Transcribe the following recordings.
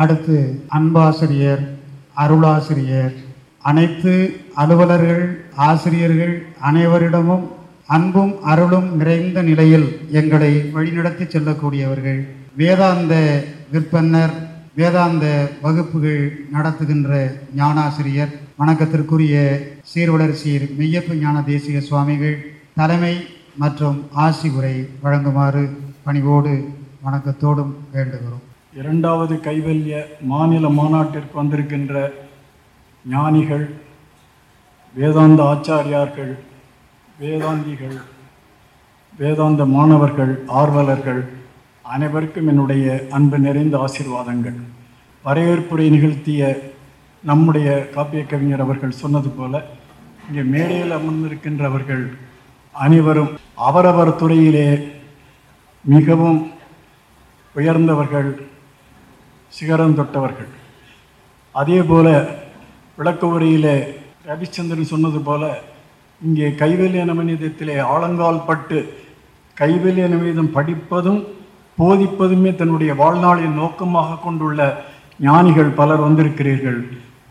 அடுத்து அன்பாசிரியர் அருளாசிரியர் அனைத்து அலுவலர்கள் ஆசிரியர்கள் அனைவரிடமும் அன்பும் அருளும் நிறைந்த நிலையில் எங்களை வழிநடத்தி செல்லக்கூடியவர்கள். வேதாந்த விற்பன்னர் வேதாந்த வகுப்புகள் நடத்துகின்ற ஞானாசிரியர் வணக்கத்திற்குரிய சீர்வளர் சீர் மெய்யப்பு ஞான தேசிக சுவாமிகள் தலைமை மற்றும் ஆசி உரை வழங்குமாறு பணிவோடு வணக்கத்தோடும் வேண்டுகிறோம். இரண்டாவது கைவல்ய மாநில மாநாட்டிற்கு வந்திருக்கின்ற ஞானிகள் வேதாந்த ஆச்சாரியார்கள் வேதாந்திகள் வேதாந்த மாணவர்கள் ஆர்வலர்கள் அனைவருக்கும் என்னுடைய அன்பு நிறைந்த ஆசீர்வாதங்கள். வரவேற்புரை நிகழ்த்திய நம்முடைய காப்பிய கவிஞர் அவர்கள் சொன்னது போல இங்கே மேடையில் அமர்ந்திருக்கின்றவர்கள் அனைவரும் அவரவர் துறையிலே மிகவும் உயர்ந்தவர்கள் சிகரம் தொட்டவர்கள். அதே போல விளக்க உரையிலே ரவிச்சந்திரன் சொன்னது போல இங்கே கைவல்ய நவநீதத்திலே ஆழங்கால் பட்டு கைவல்ய நவநீதம் படிப்பதும் போதிப்பதுமே தன்னுடைய வாழ்நாளின் நோக்கமாக கொண்டுள்ள ஞானிகள் பலர் வந்திருக்கிறீர்கள்.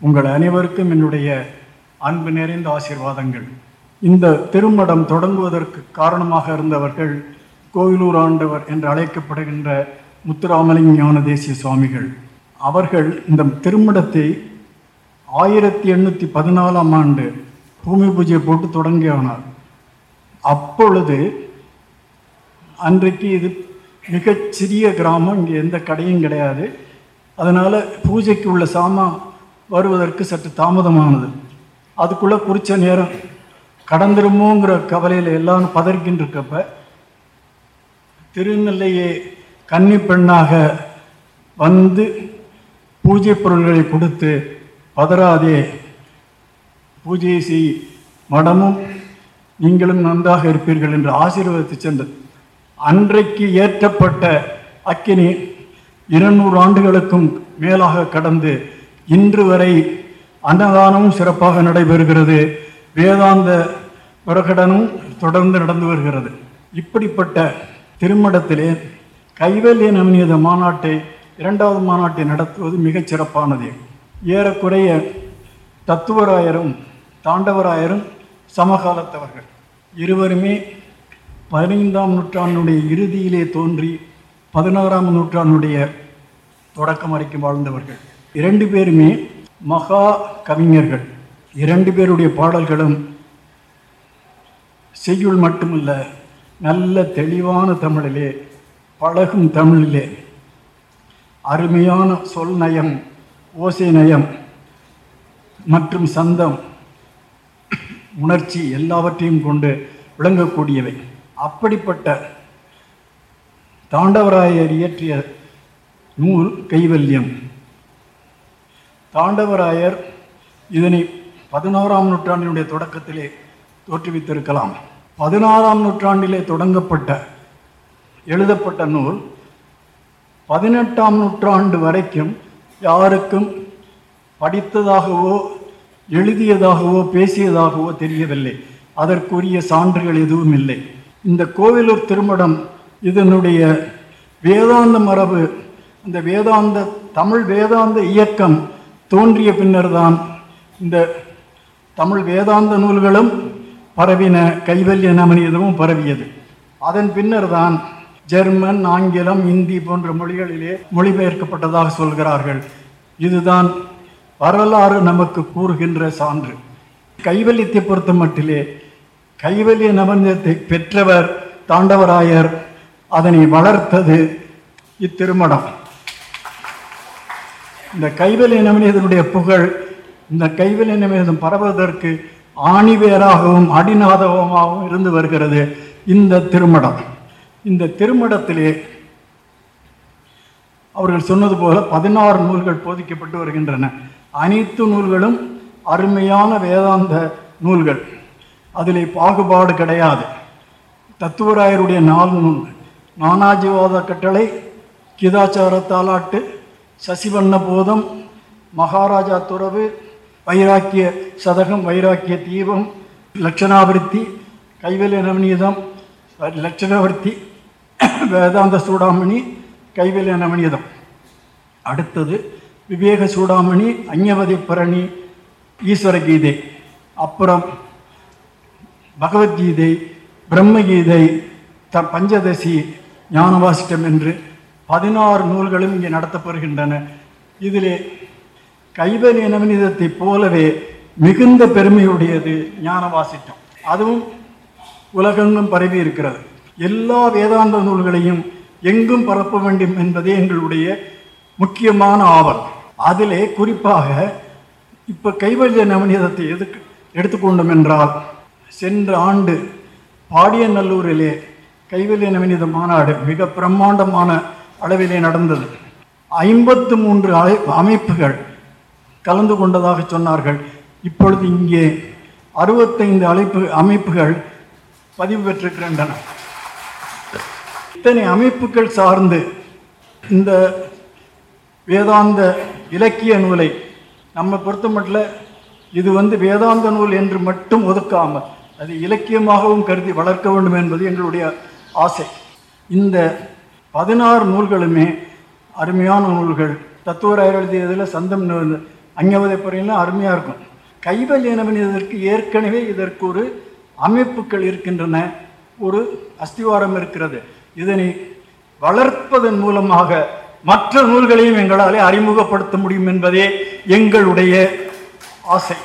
உங்கள் அனைவருக்கும் என்னுடைய அன்பு நிறைந்த ஆசீர்வாதங்கள். இந்த திருமடம் தொடங்குவதற்கு காரணமாக இருந்தவர்கள் கோவிலூர் ஆண்டவர் என்று அழைக்கப்படுகின்ற முத்துராமலிங்க ஞான தேசிய சுவாமிகள். அவர்கள் இந்த திருமடத்தை ஆயிரத்தி எண்ணூற்றி பதினாலாம் ஆண்டு பூமி பூஜை போட்டு தொடங்கியானார் அப்பொழுது அன்றைக்கு இது மிகச் சிறிய கிராமம் இங்கே எந்த கடையும் கிடையாது. அதனால் பூஜைக்கு உள்ள சாமான் வருவதற்கு சற்று தாமதமானது. அதுக்குள்ளே குறித்த நேரம் கடந்துருமோங்கிற கவலையில் எல்லாரும் பதறிக்கின்னு இருக்கப்ப திருநெல்லையே கன்னி பெண்ணாக வந்து பூஜை பொருள்களை கொடுத்து பதறாதே. பூஜை செய் மடமும் நீங்களும் நன்றாக இருப்பீர்கள் என்று ஆசீர்வதித்து சென்றது அன்றைக்கு ஏற்றப்பட்ட அக்கினி இருநூறு ஆண்டுகளுக்கும் மேலாக கடந்து இன்று வரை அன்னதானமும் சிறப்பாக நடைபெறுகிறது. வேதாந்த பிரகடனும் தொடர்ந்து நடந்து வருகிறது. இப்படிப்பட்ட திருமடத்திலே கைவல்ய நவநீத மாநாட்டை இரண்டாவது மாநாட்டை நடத்துவது மிகச் சிறப்பானது. ஏறக்குறைய தத்துவராயரும் தாண்டவராயரும் சமகாலத்தவர்கள். இருவருமே பதினைந்தாம் நூற்றாண்டுடைய இறுதியிலே தோன்றி பதினாறாம் நூற்றாண்டுடைய தொடக்கம் வரைக்கும் வாழ்ந்தவர்கள். இரண்டு பேருமே மகா கவிஞர்கள். இரண்டு பேருடைய பாடல்களும் செய்யுள் மட்டுமல்ல நல்ல தெளிவான தமிழிலே பழகும் தமிழிலே. அருமையான சொல் நயம் ஓசை நயம் மற்றும் சந்தம் உணர்ச்சி எல்லாவற்றையும் கொண்டு விளங்கக்கூடியவை. அப்படிப்பட்ட தாண்டவராயர் இயற்றிய நூல் கைவல்யம். தாண்டவராயர் இதனை பதினோராம் நூற்றாண்டினுடைய தொடக்கத்திலே தோற்றுவித்திருக்கலாம். பதினாறாம் நூற்றாண்டிலே தொடங்கப்பட்ட எழுதப்பட்ட நூல் பதினெட்டாம் நூற்றாண்டு வரைக்கும் யாருக்கும் படித்ததாகவோ எழுதியதாகவோ பேசியதாகவோ தெரியவில்லை. அதற்குரிய சான்றுகள் எதுவும் இல்லை. இந்த கோவிலூர் திருமடம் இதனுடைய வேதாந்த மரபு இந்த வேதாந்த தமிழ் வேதாந்த இயக்கம் தோன்றிய பின்னர்தான் இந்த தமிழ் வேதாந்த நூல்களும் பரவின கைவல்ய நமனியதும் பரவியது. அதன் பின்னர் தான் ஜெர்மன் ஆங்கிலம் இந்தி போன்ற மொழிகளிலே மொழிபெயர்க்கப்பட்டதாக சொல்கிறார்கள். இதுதான் வரலாறு நமக்கு கூறுகின்ற சான்று. கைவல்யத்தை பொறுத்த மட்டிலே கைவல்ய நபந்தத்தை பெற்றவர் தாண்டவராயர். அதனை வளர்த்தது இத்திருமடம். இந்த கைவல்ய நவநீதனுடைய புகழ் இந்த கைவல்ய நவநீதம் பரவுவதற்கு ஆணிவேராகவும் அடிநாதகமாகவும் இருந்து வருகிறது இந்த திருமடம். இந்த திருமடத்திலே அவர்கள் சொன்னது போல பதினாறு நூல்கள் போதிக்கப்பட்டு வருகின்றன. அனைத்து நூல்களும் அருமையான வேதாந்த நூல்கள். அதிலே பாகுபாடு கிடையாது. தத்துவராயருடைய நாலு நூல் நானாஜிவாத கட்டளை கீதாச்சார தாலாட்டு சசிவண்ண போதம் மகாராஜா துறவு வைராக்கிய சதகம் வைராக்கிய தீபம் லட்சணாவிருத்தி கைவல்ய நவநீதம் லட்சணாவிருத்தி வேதாந்த சூடாமணி கைவல்ய நவநீதம் அடுத்தது விவேக சூடாமணி அந்யவதி பரணி ஈஸ்வர கீதை. அப்புறம் பகவத்கீதை பிரம்மகீதை த பஞ்சதசி ஞானவாசிட்டம் என்று பதினாறு நூல்களும் இங்கே நடத்தப்படுகின்றன. இதிலே கைவலி நவநீதத்தைப் போலவே மிகுந்த பெருமையுடையது ஞானவாசிட்டம் அதுவும் உலகெங்கும் பரவி இருக்கிறது எல்லா வேதாந்த நூல்களையும் எங்கும் பரப்ப வேண்டும் என்பதே எங்களுடைய முக்கியமான ஆவல். அதிலே குறிப்பாக இப்போ கைவல்ய நவநீதத்தை எதுக்கு எடுத்துக்கொண்டோம் என்றால் சென்ற ஆண்டு பாடியநல்லூரிலே கைவல்ய நவநீத மாநாடு மிக பிரம்மாண்டமான அளவிலே நடந்தது. ஐம்பத்து மூன்று அலை அமைப்புகள் கலந்து கொண்டதாக சொன்னார்கள். இப்பொழுது இங்கே அறுபத்தைந்து அழைப்பு அமைப்புகள் பதிவு பெற்றிருக்கின்றன. இத்தனை அமைப்புகள் சார்ந்து இந்த வேதாந்த இலக்கிய நூலை நம்ம பொறுத்தமட்டில் இது வந்து வேதாந்த நூல் என்று மட்டும் ஒதுக்காமல் அது இலக்கியமாகவும் கருதி வளர்க்க வேண்டும் என்பது எங்களுடைய ஆசை. இந்த பதினாறு நூல்களுமே அருமையான நூல்கள். தத்துவராயர் எழுதியதில் சந்தம் அங்கவதை பொறையெல்லாம் அருமையாக இருக்கும். கைவல்யனவன் இதற்கு ஏற்கனவே இதற்கு ஒரு அமைப்புகள் இருக்கின்றன. ஒரு அஸ்திவாரம் இருக்கிறது. இதனை வளர்ப்பதன் மூலமாக மற்ற நூல்களையும் எங்களாலே அறிமுகப்படுத்த முடியும் என்பதே எங்களுடைய ஆசை.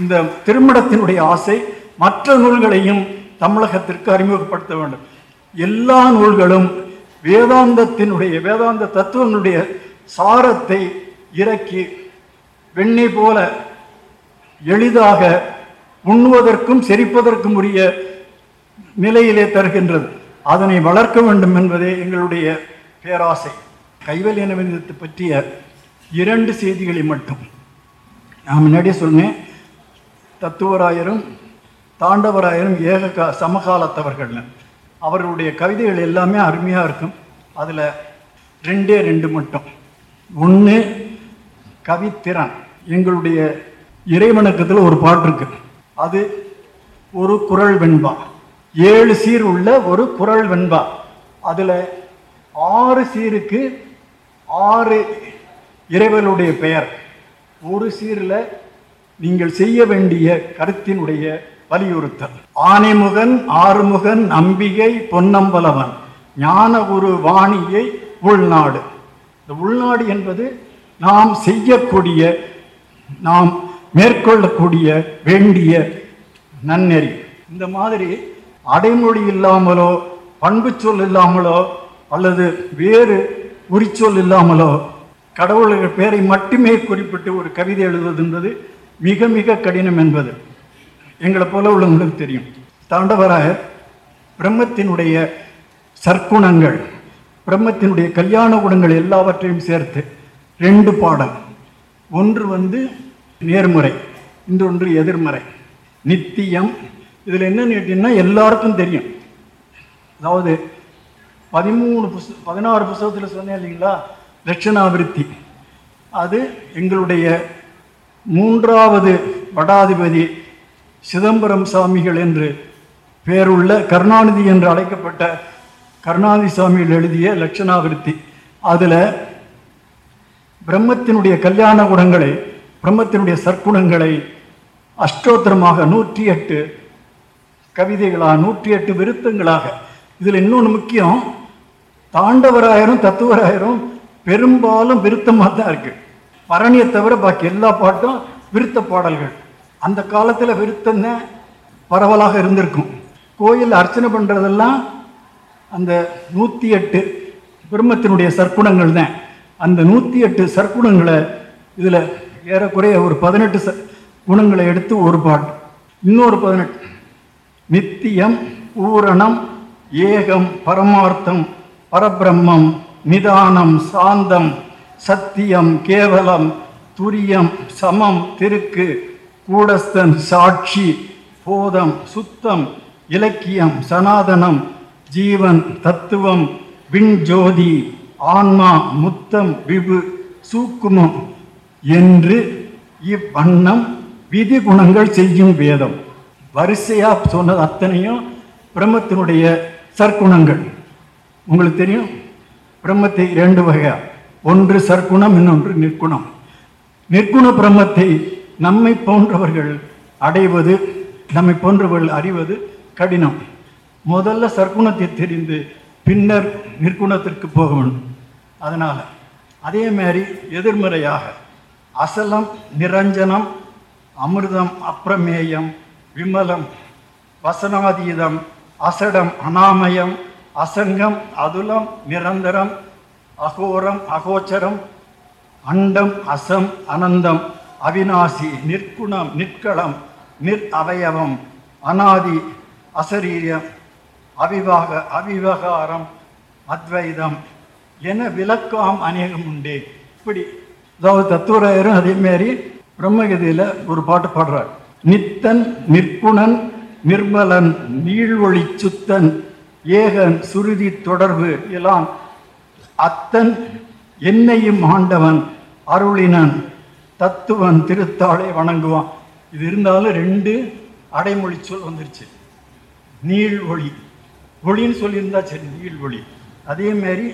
இந்த திருமணத்தினுடைய ஆசை மற்ற நூல்களையும் தமிழகத்திற்கு அறிமுகப்படுத்த வேண்டும். எல்லா நூல்களும் வேதாந்தத்தினுடைய வேதாந்த தத்துவங்களுடைய சாரத்தை இறக்கி வெண்ணெய் போல எளிதாக உண்ணுவதற்கும் செரிப்பதற்கும் உரிய நிலையிலே தருகின்றது. அதனை வளர்க்க வேண்டும் என்பதே எங்களுடைய பேராசை. கைவல் நவீனத்தை பற்றிய இரண்டு செய்திகளை மட்டும். நான் முன்னாடியே சொன்னேன் தத்துவராயரும் தாண்டவராயரும் ஏக கா சமகாலத்தவர்கள். அவர்களுடைய கவிதைகள் எல்லாமே அருமையாக இருக்கும். அதில் ரெண்டே ரெண்டு மட்டும். ஒன்று கவித்திறன். எங்களுடைய இறைவணக்கத்தில் ஒரு பாட்டு இருக்கு. அது ஒரு குரல் வெண்பா. ஏழு சீர் உள்ள ஒரு குரல் வெண்பா. அதில் ஆறு சீருக்கு ஆறு இறைவனுடைய பெயர். ஒரு சீரில் நீங்கள் செய்ய வேண்டிய கருத்தினுடைய வலியுறுத்தல். ஆனைமுகன் ஆறுமுகன் அம்பிகை பொன்னம்பலவன் ஞான குரு வாணியை உள்நாடு. இந்த உள்நாடு என்பது நாம் செய்யக்கூடிய நாம் மேற்கொள்ளக்கூடிய வேண்டிய நன்னெறி. இந்த மாதிரி அடைமொழி இல்லாமலோ பண்பு சொல் இல்லாமலோ அல்லது வேறு உரிச்சொல் இல்லாமலோ கடவுளுடைய பேரை மட்டுமே குறிப்பிட்டு ஒரு கவிதை எழுதுவது என்பது மிக மிக கடினம் என்பது. எங்களை போல உள்ளவங்களுக்கு தெரியும். தாண்டவராக பிரம்மத்தினுடைய சற்குணங்கள் பிரம்மத்தினுடைய கல்யாண குணங்கள் எல்லாவற்றையும் சேர்த்து ரெண்டு பாடல். ஒன்று வந்து நேர்முறை இன்னொன்று எதிர்மறை. நித்தியம் இதில் என்ன கேட்டீங்கன்னா எல்லாருக்கும் தெரியும். அதாவது பதிமூணு புஸ்த பதினாறு புஸ்தகத்தில் சொன்னேன் இல்லைங்களா? லட்சணாவிருத்தி அது எங்களுடைய மூன்றாவது வடாதிபதி சிதம்பரம் சாமிகள் என்று பேருள்ள கருணாநிதி என்று அழைக்கப்பட்ட கருணாநிதி சாமிகள் எழுதிய லட்சணாவிருத்தி. அதில் பிரம்மத்தினுடைய கல்யாண குணங்களை பிரம்மத்தினுடைய சற்குணங்களை அஷ்டோத்திரமாக நூற்றி எட்டு கவிதைகளாக நூற்றி எட்டு விருத்தங்களாக. இதில் இன்னொன்று முக்கியம் தாண்டவராயரும் தத்துவராயரும் பெரும்பாலும் விருத்தமாக தான் இருக்குது பரணியை தவிர பாக்கி எல்லா பாட்டும் விருத்த பாடல்கள். அந்த காலத்தில் விருத்தம் தான் பரவலாக இருந்திருக்கும். கோயில் அர்ச்சனை பண்ணுறதெல்லாம் அந்த நூற்றி எட்டு பிரம்மத்தினுடைய சற்குணங்கள் தான். அந்த நூற்றி எட்டு சற்குணங்களை இதில் ஏறக்குறைய ஒரு பதினெட்டு ச குணங்களை எடுத்து ஒரு பாட்டு இன்னொரு பதினெட்டு நித்தியம் பூரணம் ஏகம் பரமார்த்தம் பரபிரம்மம் நிதானம் சாந்தம் சத்தியம் கேவலம் துரியம் சமம் திருக்கு கூடஸ்தன் சாட்சி போதம் சுத்தம் இலக்கியம் சனாதனம் ஜீவன் தத்துவம் விண்ஜோதி ஆன்மா முத்தம் விபு சூக்குமம் என்று இவ்வண்ணம் விதி குணங்கள் செய்யும் வேதம். வரிசையாக சொன்னது அத்தனையும் பிரம்மத்தினுடைய சற்குணங்கள். உங்களுக்கு தெரியும்? பிரம்மத்தை இரண்டு வகையா? ஒன்று சற்குணம் இன்னொன்று நிற்குணம். நிற்குண பிரம்மத்தை நம்மை போன்றவர்கள் அடைவது நம்மை போன்றவர்கள் அறிவது கடினம். முதல்ல சற்குணத்தை தெரிந்து பின்னர் நிற்குணத்திற்கு போக வேண்டும். அதனால் அதே மாதிரி எதிர்மறையாக அசலம் நிரஞ்சனம் அமிர்தம் அப்பிரமேயம் விமலம் வசனாதீதம் அசடம் அனாமயம் அசங்கம் அதுலம் நிரந்தரம் அகோரம் அகோச்சரம் அண்டம் அசம் அனந்தம் அவிநாசி நிற்குணம் நிற்களம் நிற் அவயவம் அனாதி அசரீரியம் அவிவாக அவிவகாரம் அத்வைதம் என விளக்கம் அநேகம் உண்டு. இப்படி அதாவது தத்துவராயரும் அதேமாரி பிரம்மகதியில் ஒரு பாட்டு பாடுறார். நித்தன் நிற்புணன் நிர்மலன் நீழ்வொளி சுத்தன் ஏகன் சுருதி தொடர்பு எல்லாம் அத்தன் என்னையும் ஆண்டவன் அருளினன் தத்துவன் திருத்தாளை வணங்குவான். இது இருந்தாலும் ரெண்டு அடைமொழி சொல் வந்துருச்சு. நீள் ஒளி ஒளின்னு சொல்லியிருந்தா சரி நீள் ஒளி அதே மாதிரி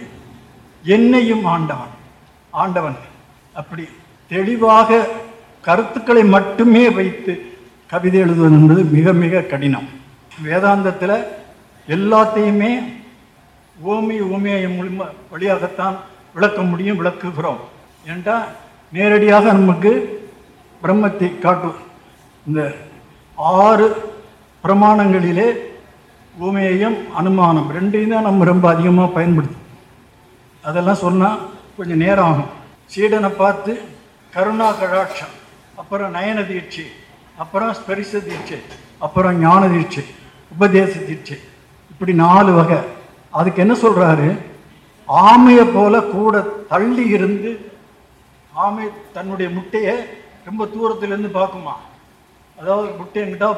என்னையும் ஆண்டவன் ஆண்டவன். அப்படி தெளிவாக கருத்துக்களை மட்டுமே வைத்து கவிதை எழுதுவது என்பது மிக மிக கடினம். வேதாந்தத்தில் எல்லாத்தையுமே ஓமி ஓமியம் மூலிமா வழியாகத்தான் விளக்க முடியும் விளக்குகிறோம். ஏன்டா நேரடியாக நமக்கு பிரம்மத்தை காட்டும். இந்த ஆறு பிரமாணங்களிலே ஊமேயம் அனுமானம் ரெண்டையும் தான் நம்ம ரொம்ப அதிகமாக பயன்படுத்தும் அதெல்லாம் சொன்னால் கொஞ்சம் நேரம் ஆகும். சீடனை பார்த்து கருணா கடாட்சம் அப்புறம் நயன தீட்சி அப்புறம் ஸ்பரிச தீட்சை அப்புறம் ஞான தீட்சை உபதேச தீட்சை. இப்படி நாலு வகை. அதுக்கு என்ன சொல்கிறாரு ஆமையை போல கூட தள்ளி இருந்து ஆமை தன்னுடைய முட்டையை ரொம்ப தூரத்துலேருந்து பார்க்குமா? அதாவது முட்டை எங்கிட்டா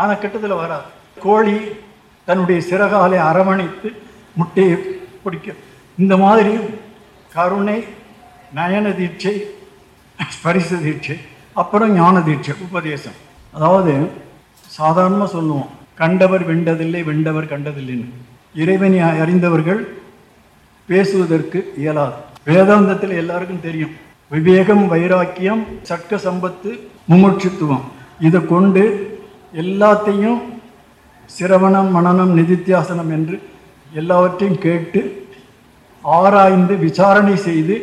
ஆனால் கிட்டத்தில் வராது. கோழி தன்னுடைய சிறகாலை அரவணைத்து முட்டையை பிடிக்கும். இந்த மாதிரி கருணை நயன தீட்சை ஸ்பரிச தீட்சை. அப்புறம் ஞான தீட்சை. உபதேசம். அதாவது சாதாரணமாக சொல்லுவோம் கண்டவர் வெண்டதில்லை வெண்டவர் கண்டதில்லைன்னு. இறைவனை அறிந்தவர்கள் பேசுவதற்கு இயலாது. வேதாந்தத்தில் எல்லாருக்கும் தெரியும் விவேகம் வைராக்கியம் சட்க சம்பத்து முமுட்சித்துவம். இதை கொண்டு எல்லாத்தையும் சிரவணம் மனனம் நிதித்தியாசனம் என்று எல்லாவற்றையும் கேட்டு ஆராய்ந்து விசாரணை செய்து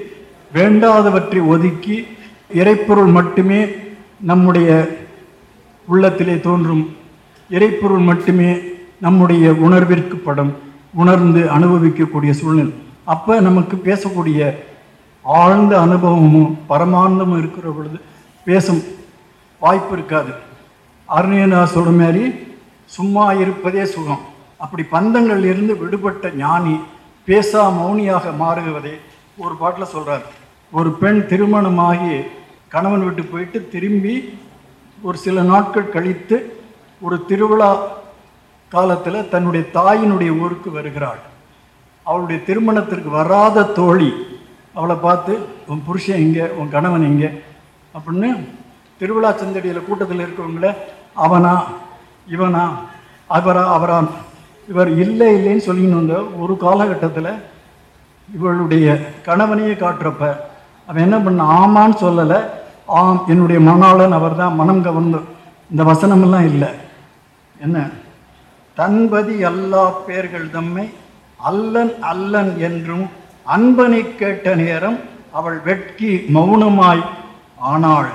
வேண்டாதவற்றை ஒதுக்கி இறைப்பொருள் மட்டுமே நம்முடைய உள்ளத்திலே தோன்றும். இறைப்பொருள் மட்டுமே நம்முடைய உணர்விற்கு படம் உணர்ந்து அனுபவிக்கக்கூடிய சூழ்நிலை. அப்போ நமக்கு பேசக்கூடிய ஆழ்ந்த அனுபவமும் பரமானந்தமும் இருக்கிற பொழுது பேசும் வாய்ப்பு இருக்காது. அருணியனா சொல்கிற மாதிரி சும்மா இருப்பதே சுகம். அப்படி பந்தங்கள் இருந்து விடுபட்ட ஞானி பேசா மௌனியாக மாறுவதை ஒரு பாட்டில் சொல்கிறார் ஒரு பெண் திருமணமாகி கணவன் விட்டு போயிட்டு திரும்பி ஒரு சில நாட்கள் கழித்து ஒரு திருவிழா காலத்தில் தன்னுடைய தாயினுடைய ஊருக்கு வருகிறாள். அவளுடைய திருமணத்திற்கு வராத தோழி அவளை பார்த்து உன் புருஷன் எங்கே? உன் கணவன் எங்கே? அப்படின்னு திருவிழா சந்தடியில் கூட்டத்தில் இருக்கவங்கள அவனா? இவனா? அவரா? அவரான் இவர் இல்லை இல்லைன்னு சொல்லின்னு வந்த ஒரு காலகட்டத்தில் இவளுடைய கணவனையே காட்டுறப்ப அவன் என்ன பண்ண ஆமான்னு சொல்லலை. ஆம் என்னுடைய மணாளன் அவர் தான் மனம் கவர்ந்து இந்த வசனமெல்லாம் இல்லை. என்ன? தன்பதி அல்லா பேர்கள் தம்மை அல்லன் அல்லன் என்றும் அன்பனை கேட்ட நேரம் அவள் வெட்கி மௌனமாய் ஆனாள்.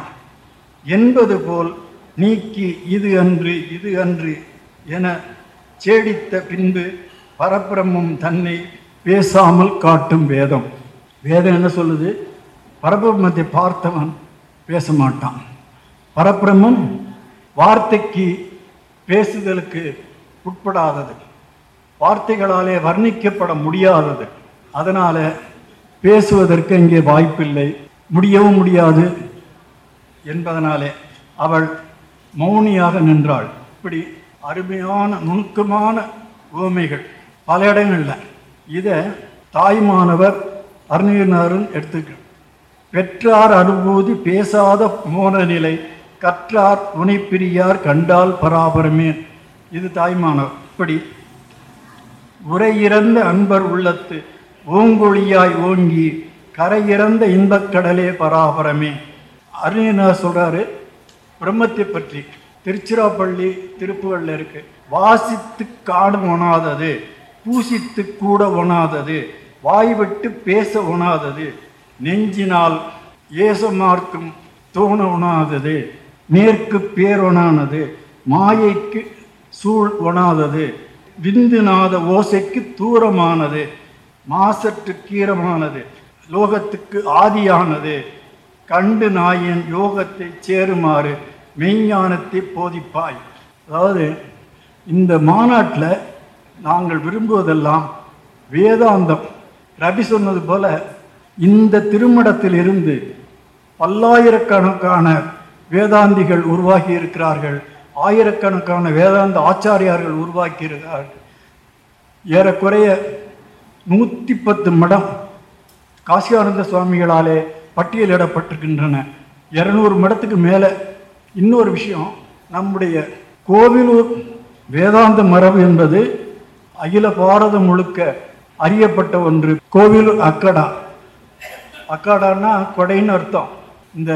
என்பது போல் நீக்கி இது அன்று இது அன்று என சேடித்த பின்பு பரபிரம்மம் தன்னை பேசாமல் காட்டும் வேதம். வேதம் என்ன சொல்லுது? பரபிரம்மத்தை பார்த்தவன் பேச மாட்டான் பரபிரம்மம் வார்த்தைக்கு பேசுதலுக்கு உட்படாதது. வார்த்தைகளாலே வர்ணிக்கப்பட முடியாதது. அதனால் பேசுவதற்கு இங்கே வாய்ப்பில்லை. முடியவும் முடியாது என்பதனாலே அவள் மௌனியாக நின்றாள். இப்படி அருமையான நுணுக்கமான உவமைகள் பல இடங்களில். இதை தாய்மானவர் அருணகிரிநாதன் எடுத்துக்க பெற்றார் அனுபூதி பேசாத மோன நிலை கற்றார் துணைப்பிரியார் கண்டால் பராபரமே. இது தாய்மானவர். இப்படி உரையிறந்த அன்பர் உள்ளத்து ஓங்கொழியாய் ஓங்கி கரையிறந்த இன்பக் கடலே பராபரமே. அருணா சொல்கிறாரு பிரம்மத்தை பற்றி. திருச்சிராப்பள்ளி திருப்புகள்ல இருக்கு. வாசித்து காண உணாதது பூசித்து கூட உணாதது வாய்விட்டு பேச உணாதது நெஞ்சினால் ஏசமார்க்கும் தோண உணாதது நேர்க்கு பேரொணானது மாயைக்கு சூழ் உணாதது விந்துநாத ஓசைக்கு தூரமானது மாசற்று கீரமானது லோகத்துக்கு ஆதியானது. கண்டு நாயன் யோகத்தை சேருமாறு மெய்ஞானத்தை போதிப்பாய். அதாவது இந்த மாநாட்டில் நாங்கள் விரும்புவதெல்லாம் வேதாந்தம். ரவி சொன்னது போல இந்த திருமடத்தில் இருந்து பல்லாயிரக்கணக்கான வேதாந்திகள் உருவாகி இருக்கிறார்கள். ஆயிரக்கணக்கான வேதாந்த ஆச்சாரியார்கள் உருவாக்கி இருக்கிறார்கள். ஏறக்குறைய நூற்றி பத்து மடம் காசியானந்த சுவாமிகளாலே பட்டியலிடப்பட்டிருக்கின்றன. இரநூறு மடத்துக்கு மேலே இன்னொரு விஷயம் நம்முடைய கோவிலூர் வேதாந்த மரபு என்பது அகில பாரதம் முழுக்க அறியப்பட்ட ஒன்று. கோவிலூர் அக்கடா. அக்காடான்னா கொடைன்னு அர்த்தம். இந்த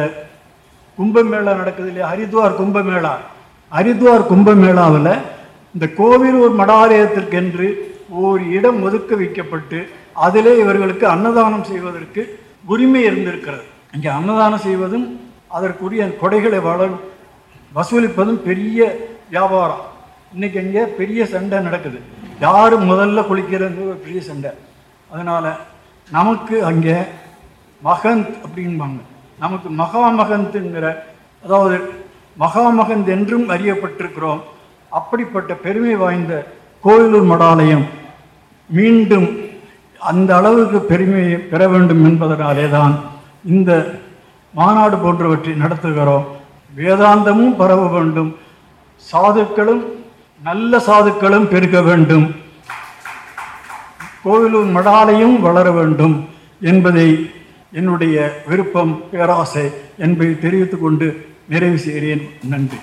கும்பமேளா நடக்குது இல்லையா? ஹரித்வார் கும்பமேளா. ஹரித்வார் கும்பமேளாவில் இந்த கோவிலூர் மடாலயத்திற்கென்று ஒரு இடம் ஒதுக்க வைக்கப்பட்டு அதிலே இவர்களுக்கு அன்னதானம் செய்வதற்கு உரிமை இருந்திருக்கிறது. இங்கே அன்னதானம் செய்வதும் அதற்குரிய கொடைகளை வள வசூலிப்பதும் பெரிய வியாபாரம். இன்னைக்கு இங்கே பெரிய சண்டை நடக்குது. யார் முதல்ல குளிக்கிறது ஒரு பெரிய சண்டை. அதனால் நமக்கு அங்கே மகந்த் அப்படிம்பாங்க. நமக்கு மகாமகந்துங்கிற அதாவது மகாமகந்த் என்றும் அறியப்பட்டிருக்கிறோம். அப்படிப்பட்ட பெருமை வாய்ந்த கோயிலூர் மடாலயம் மீண்டும் அந்த அளவுக்கு பெருமையை பெற வேண்டும் என்பதனாலே தான் இந்த மாநாடு போன்றவற்றை நடத்துகிறோம். வேதாந்தமும் பரவ வேண்டும். சாதுக்களும் நல்ல சாதுக்களும் பெருக வேண்டும். கோவிலூர் மடாலையும் வளர வேண்டும் என்பதை என்னுடைய விருப்பம் பேராசை என்பதை தெரிவித்துக் கொண்டு நிறைவு செய்கிறேன். நன்றி.